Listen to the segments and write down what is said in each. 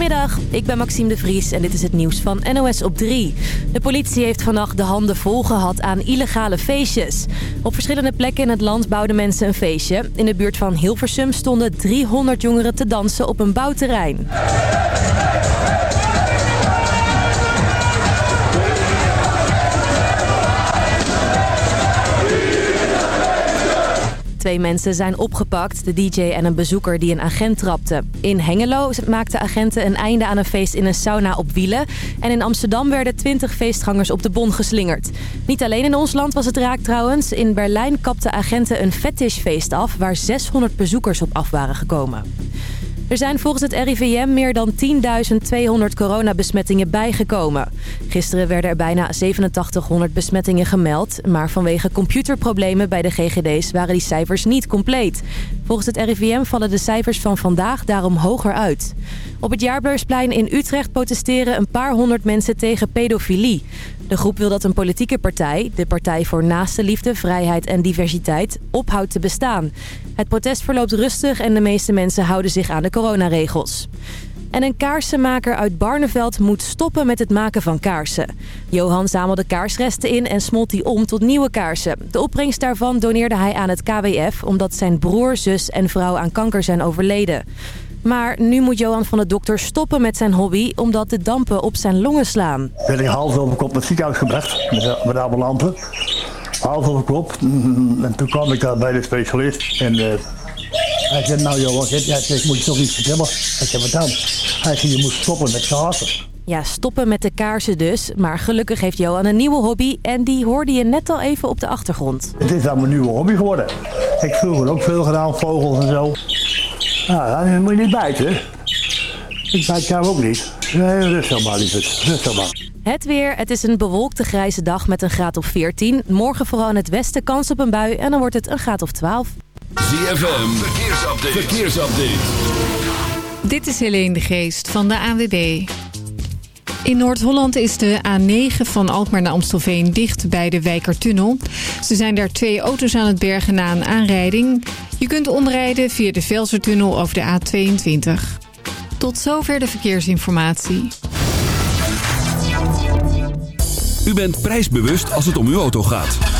Goedemiddag, ik ben Maxime de Vries en dit is het nieuws van NOS op 3. De politie heeft vannacht de handen vol gehad aan illegale feestjes. Op verschillende plekken in het land bouwden mensen een feestje. In de buurt van Hilversum stonden 300 jongeren te dansen op een bouwterrein. Twee mensen zijn opgepakt, de DJ en een bezoeker die een agent trapte. In Hengelo maakten agenten een einde aan een feest in een sauna op wielen. En in Amsterdam werden 20 feestgangers op de bon geslingerd. Niet alleen in ons land was het raak trouwens. In Berlijn kapten agenten een fetishfeest af waar 600 bezoekers op af waren gekomen. Er zijn volgens het RIVM meer dan 10.200 coronabesmettingen bijgekomen. Gisteren werden er bijna 8700 besmettingen gemeld. Maar vanwege computerproblemen bij de GGD's waren die cijfers niet compleet. Volgens het RIVM vallen de cijfers van vandaag daarom hoger uit. Op het Jaarbeursplein in Utrecht protesteren een paar honderd mensen tegen pedofilie. De groep wil dat een politieke partij, de Partij voor Naaste Liefde, Vrijheid en Diversiteit, ophoudt te bestaan. Het protest verloopt rustig en de meeste mensen houden zich aan de coronaregels. En een kaarsenmaker uit Barneveld moet stoppen met het maken van kaarsen. Johan zamelde kaarsresten in en smolt die om tot nieuwe kaarsen. De opbrengst daarvan doneerde hij aan het KWF... omdat zijn broer, zus en vrouw aan kanker zijn overleden. Maar nu moet Johan van de dokter stoppen met zijn hobby... omdat de dampen op zijn longen slaan. Ben ik half over kop naar ziekenhuis gebracht met, met ambulanten. Half over kop. En toen kwam ik daar bij de specialist. En uh, hij zei, nou Johan, hij zei, moet je toch iets vertellen? Ik zei, wat dan? Hij zei, je moet stoppen met kaarsen. Ja, stoppen met de kaarsen dus. Maar gelukkig heeft Johan een nieuwe hobby en die hoorde je net al even op de achtergrond. Het is dan mijn nieuwe hobby geworden. Ik vroeger ook veel gedaan, vogels en zo. Nou, dan moet je niet bijten. Ik bijt jou ook niet. Nee, rustig maar, lieverd. Rustig maar. Het weer. Het is een bewolkte grijze dag met een graad of 14. Morgen vooral in het westen kans op een bui en dan wordt het een graad of 12. ZFM. Verkeersupdate. Verkeersupdate. Dit is Helene de Geest van de ANWB. In Noord-Holland is de A9 van Alkmaar naar Amstelveen dicht bij de Wijkertunnel. Ze zijn daar twee auto's aan het bergen na een aanrijding. Je kunt omrijden via de Velsertunnel over de A22. Tot zover de verkeersinformatie. U bent prijsbewust als het om uw auto gaat.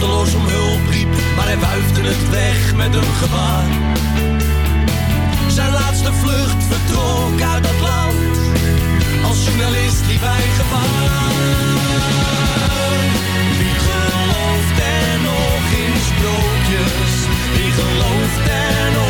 Los om hulp riep, maar hij wuifde het weg met een gebaar. Zijn laatste vlucht vertrok uit dat land, als journalist liep hij gevaar. Wie gelooft er nog in sprookjes? Wie gelooft er nog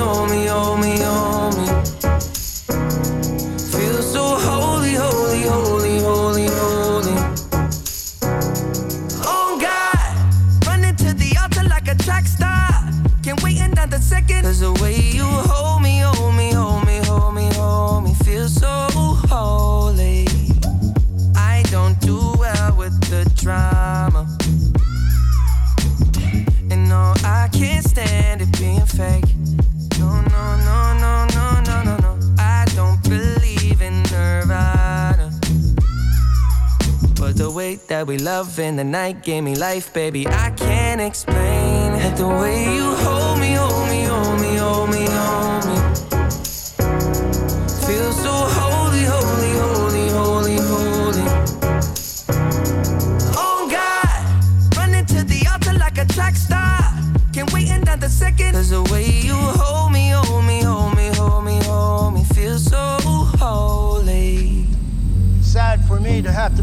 in the night gave me life, baby. I can't explain. The way you hold me, oh,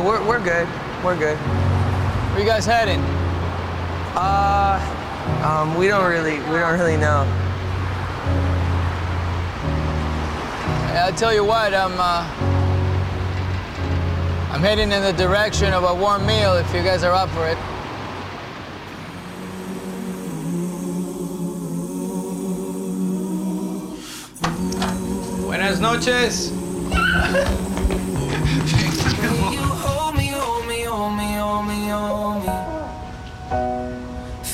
Yeah, we're, we're good. We're good. Where you guys heading? Uh, um, we don't really, we don't really know. I'll tell you what, I'm, uh, I'm heading in the direction of a warm meal if you guys are up for it. Buenas noches.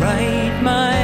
write my